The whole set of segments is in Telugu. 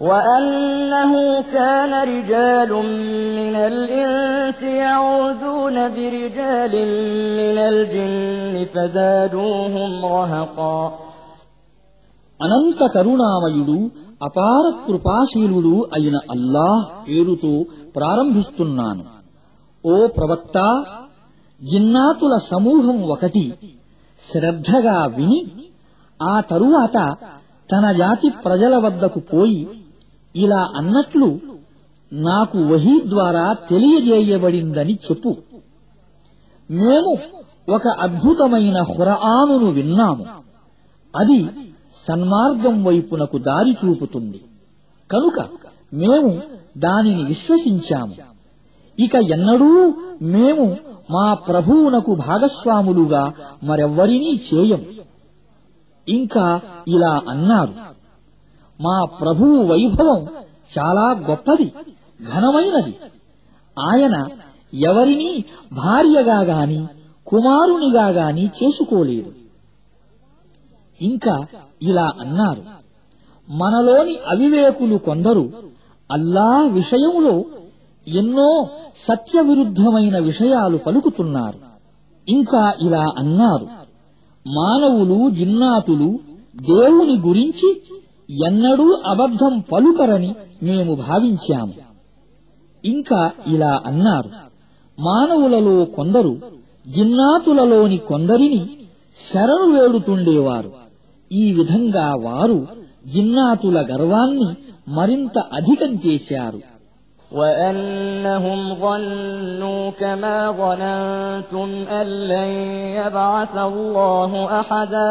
وأنه كان رجال من الإنس يعوذون برجال من الجن فزادوهم رهقا అనంత కరుణామయుడు అపార కృపాశీలుడు అయిన అల్లాహ్ పేరుతో ప్రారంభిస్తున్నాను ఓ ప్రవక్త జిన్నాతుల సమూహం ఒకటి శ్రద్ధగా విని ఆ తరువాత తన జాతి ప్రజల వద్దకు పోయి ఇలా అన్నట్లు నాకు వహీ ద్వారా తెలియజేయబడిందని చెప్పు. మేము ఒక అద్భుతమైన హురఆనును విన్నాము. అది సన్మార్గం వైపునకు దారి చూపుతుంది. కనుక మేము దానిని విశ్వసించాము. ఇక ఎన్నడూ మేము మా ప్రభువునకు భాగస్వాములుగా మరెవ్వరినీ చేయం ఇంకా ఇలా అన్నారు. మా ప్రభువు వైభవం చాలా గొప్పది ఘనమైనది. ఆయన ఎవరినీ భార్యగా గాని కుమారునిగా గాని చేసుకోలేదు. ఇంకా ఇలా అన్నారు. మనలోని అవివేకులు కొందరు అల్లా విషయములో ఎన్నో సత్యవిరుద్ధమైన విషయాలు పలుకుతున్నారు. ఇంకా ఇలా అన్నారు. మానవులు జిన్నాతులు దేవుని గురించి ఎన్నడూ అబద్ధం పలుకరని మేము భావించాము ఇంకా ఇలా అన్నారు మానవులలో కొందరు జిన్నాతులలోని కొందరిని శరణు వేడుతుండేవారు ఈ విధంగా వారు జిన్నాతుల గర్వాన్ని మరింత అధికం చేశారు وأنهم ظنوا كما ظننتم أن لن يبعث الله أحدا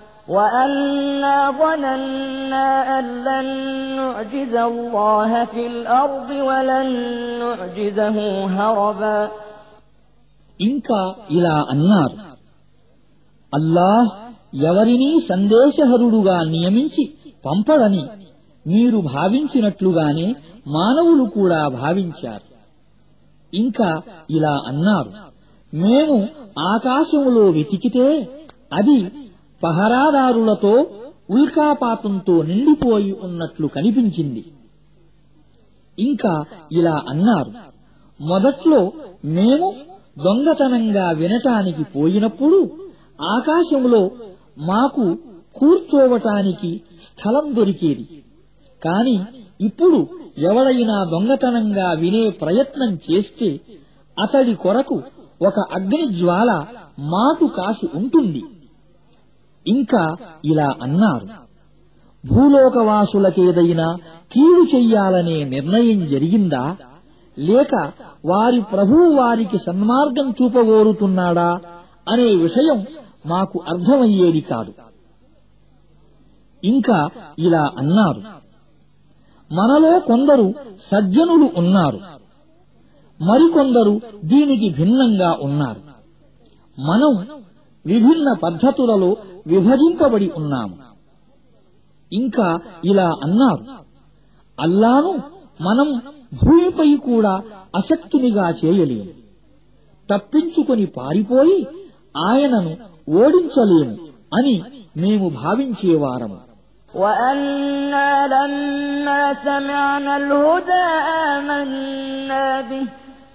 وأنا ظننا أن لن نعجز الله في الأرض ولن نعجزه هربا ఇంకా ఇలా అన్నారు అల్లాహ్ ఎవరినీ సందేశహరుడుగా నియమించి పంపడని మీరు భావించినట్లుగానే మానవులు కూడా భావించారు ఇంకా ఇలా అన్నారు మేము ఆకాశములో వెతికితే అది పహరాదారులతో ఉల్కాపాతంతో నిండిపోయి ఉన్నట్లు కనిపించింది. ఇంకా ఇలా అన్నారు మొదట్లో మేము దొంగతనంగా వినటానికి పోయినప్పుడు ఆకాశంలో మాకు కూర్చోవటానికి స్థలం దొరికేది. కాని ఇప్పుడు ఎవడైనా దొంగతనంగా వినే ప్రయత్నం చేస్తే అతడి కొరకు ఒక అగ్ని జ్వాల మాటు కాసి ఉంటుంది. ఇంకా ఇలా అన్నారు. భూలోకవాసులకేదైనా కీడు చెయ్యాలనే నిర్ణయం జరిగిందా? లేక వారి ప్రభువు వారికి సన్మార్గం చూపగోరుతున్నాడా? అనే విషయం మాకు అర్థమయ్యేది కాదు. ఇంకా ఇలా అన్నారు. మనలో కొందరు సజ్జనులు ఉన్నారు. మరికొందరు దీనికి భిన్నంగా ఉన్నారు. మనం విభిన్న పద్ధతులలో విభజింపబడి ఉన్నాము ఇంకా ఇలా అన్నారు అల్లాను మనం భూమిపై కూడా అసక్తునిగా చేయలేము తప్పించుకొని పారిపోయి ఆయనను ఓడించలేము అని మేము భావించేవారము وأنا لما سمعنا الهدى آمنا به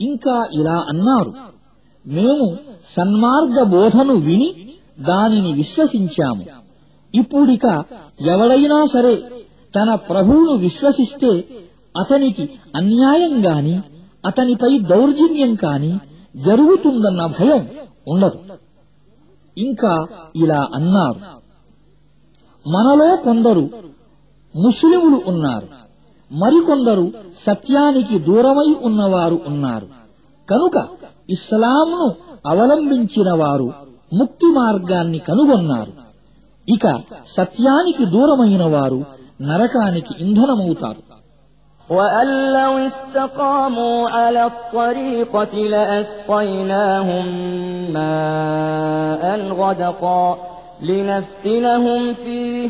ఇంకా ఇలా అన్నారు. మేము సన్మార్గ బోధను విని దానిని విశ్వసించాము. ఇప్పుడిక ఎవడైనా సరే తన ప్రభువును విశ్వసిస్తే అతనికి అన్యాయం గాని అతనిపై దౌర్జన్యం కాని జరుగుతుందన్న భయం ఉండదు. ఇంకా ఇలా అన్నారు. మనలో కొందరు ముస్లిములు ఉన్నారు. మరికొందరు సత్యానికి దూరమై ఉన్నవారు ఉన్నారు కనుక ఇస్లాంను అవలంబించిన వారు ముక్తి మార్గాన్ని కనుగొన్నారు ఇక సత్యానికి దూరమైన వారు నరకానికి ఇంధనమవుతారు وأن لو استقاموا على الطريقة لأسقيناهم ماء غدقا لنفتنهم فيه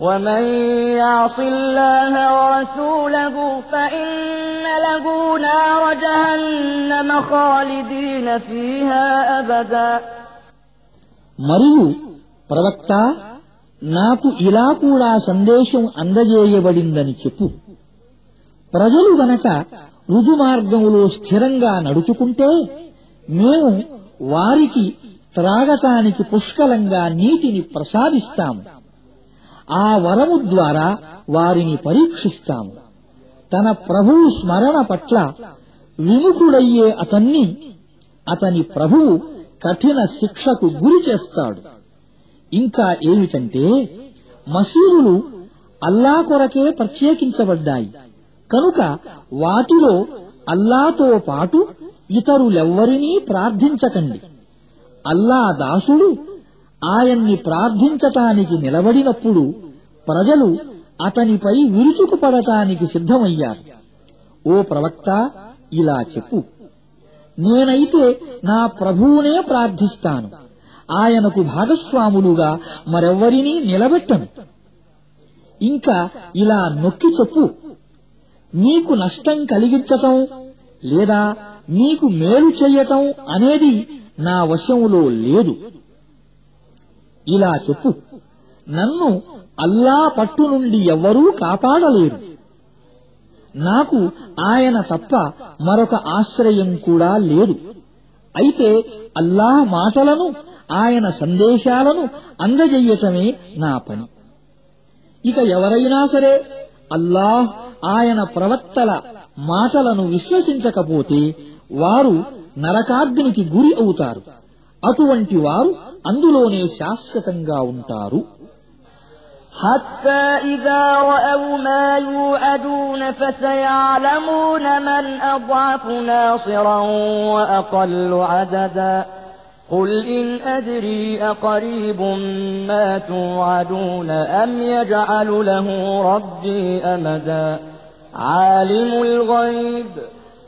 ومن يعص الله ورسوله فإن له نار جهنم خالدين فيها أبدا మరియు ప్రవక్త నాకు ఇలా కూడా సందేశం అందజేయబడిందని చెప్పు ప్రజలు గనక రుజుమార్గములో స్థిరంగా నడుచుకుంటే మేము వారికి త్రాగటానికి పుష్కలంగా నీటిని ప్రసాదిస్తాము ఆ వరము ద్వారా వారిని పరీక్షిస్తాము. తన ప్రభువు స్మరణ పట్ల విముఖుడయ్యే అతన్ని అతని ప్రభువు కఠిన శిక్షకు గురి చేస్తాడు. ఇంకా ఏమిటంటే మసీదులు అల్లా కొరకే ప్రత్యేకించబడ్డాయి. కనుక వాటిలో అల్లాతో పాటు ఇతరులెవ్వరినీ ప్రార్థించకండి. అల్లా దాసుడు ఆయన్ని ప్రార్థించటానికి నిలబడినప్పుడు ప్రజలు అతనిపై విరుచుకుపడటానికి సిద్ధమయ్యారు. ఓ ప్రవక్త ఇలా చెప్పు. నేనైతే నా ప్రభువునే ప్రార్థిస్తాను. ఆయనకు భాగస్వాములుగా మరెవ్వరినీ నిలబెట్టను. ఇంకా ఇలా నొక్కి చెప్పు. నీకు నష్టం కలిగించటం లేదా నీకు మేలు చెయ్యటం అనేది నా వశములో లేదు. ఇలా చెప్పు. నన్ను అల్లా పట్టు నుండి ఎవ్వరూ కాపాడలేరు. నాకు ఆయన తప్ప మరొక ఆశ్రయం కూడా లేదు. అయితే అల్లాహ్ మాటలను ఆయన సందేశాలను అందజేయటమే నా పని. ఇక ఎవరైనా సరే అల్లాహ్ ఆయన ప్రవక్తల మాటలను విశ్వసించకపోతే వారు నరకాగ్నికి గురి అవుతారు. అటువంటి వారు అందులోనే శాశ్వతంగా ఉంటారు. حتى إذا رأوا ما يوعدون فسيعلمون من أضعف ناصرا وأقل عددا. قل إن أدري أقريب ما توعدون أم يجعل له ربي أمدا. عالم الغيب.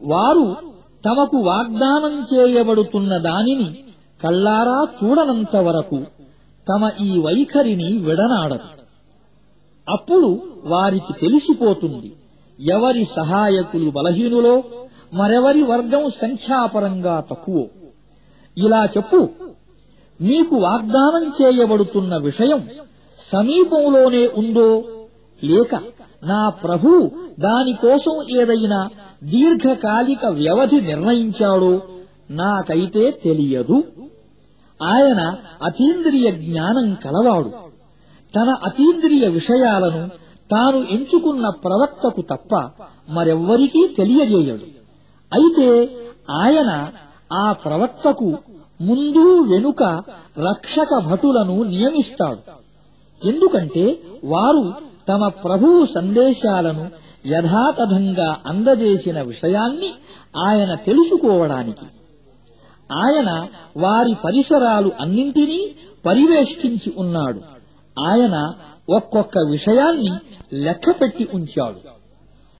వారు తమకు వాగ్దానం చేయబడుతున్న దానిని కళ్ళారా చూడనంత వరకు తమ ఈ వైఖరిని విడనాడరు. అప్పుడు వారికి తెలిసిపోతుంది ఎవరి సహాయకులు బలహీనులో మరెవరి వర్గం సంఖ్యాపరంగా తక్కువ. ఇలా చెప్పు మీకు వాగ్దానం చేయబడుతున్న విషయం సమీపంలోనే ఉందో లేక నా ప్రభు దానికోసం ఏదైనా దీర్ఘకాలిక వ్యవధి నిర్ణయించాడో నాకైతే తెలియదు. ఆయన అతీంద్రియ జ్ఞానం కలవాడు. తన అతీంద్రియ విషయాలను తాను ఎంచుకున్న ప్రవక్తకు తప్ప మరెవ్వరికీ తెలియజేయడు. అయితే ఆయన ఆ ప్రవక్తకు ముందు వెనుక రక్షక భటులను నియమిస్తాడు. ఎందుకంటే వారు తమ ప్రభువు సందేశాలను యథాతథంగా అందజేసిన విషయాన్ని ఆయన తెలుసుకోవడానికి. ఆయన వారి పరిసరాలు అన్నింటినీ పరివేష్టించి ఉన్నాడు. ఆయన ఒక్కొక్క విషయాన్ని లెక్కపెట్టి ఉంచాడు.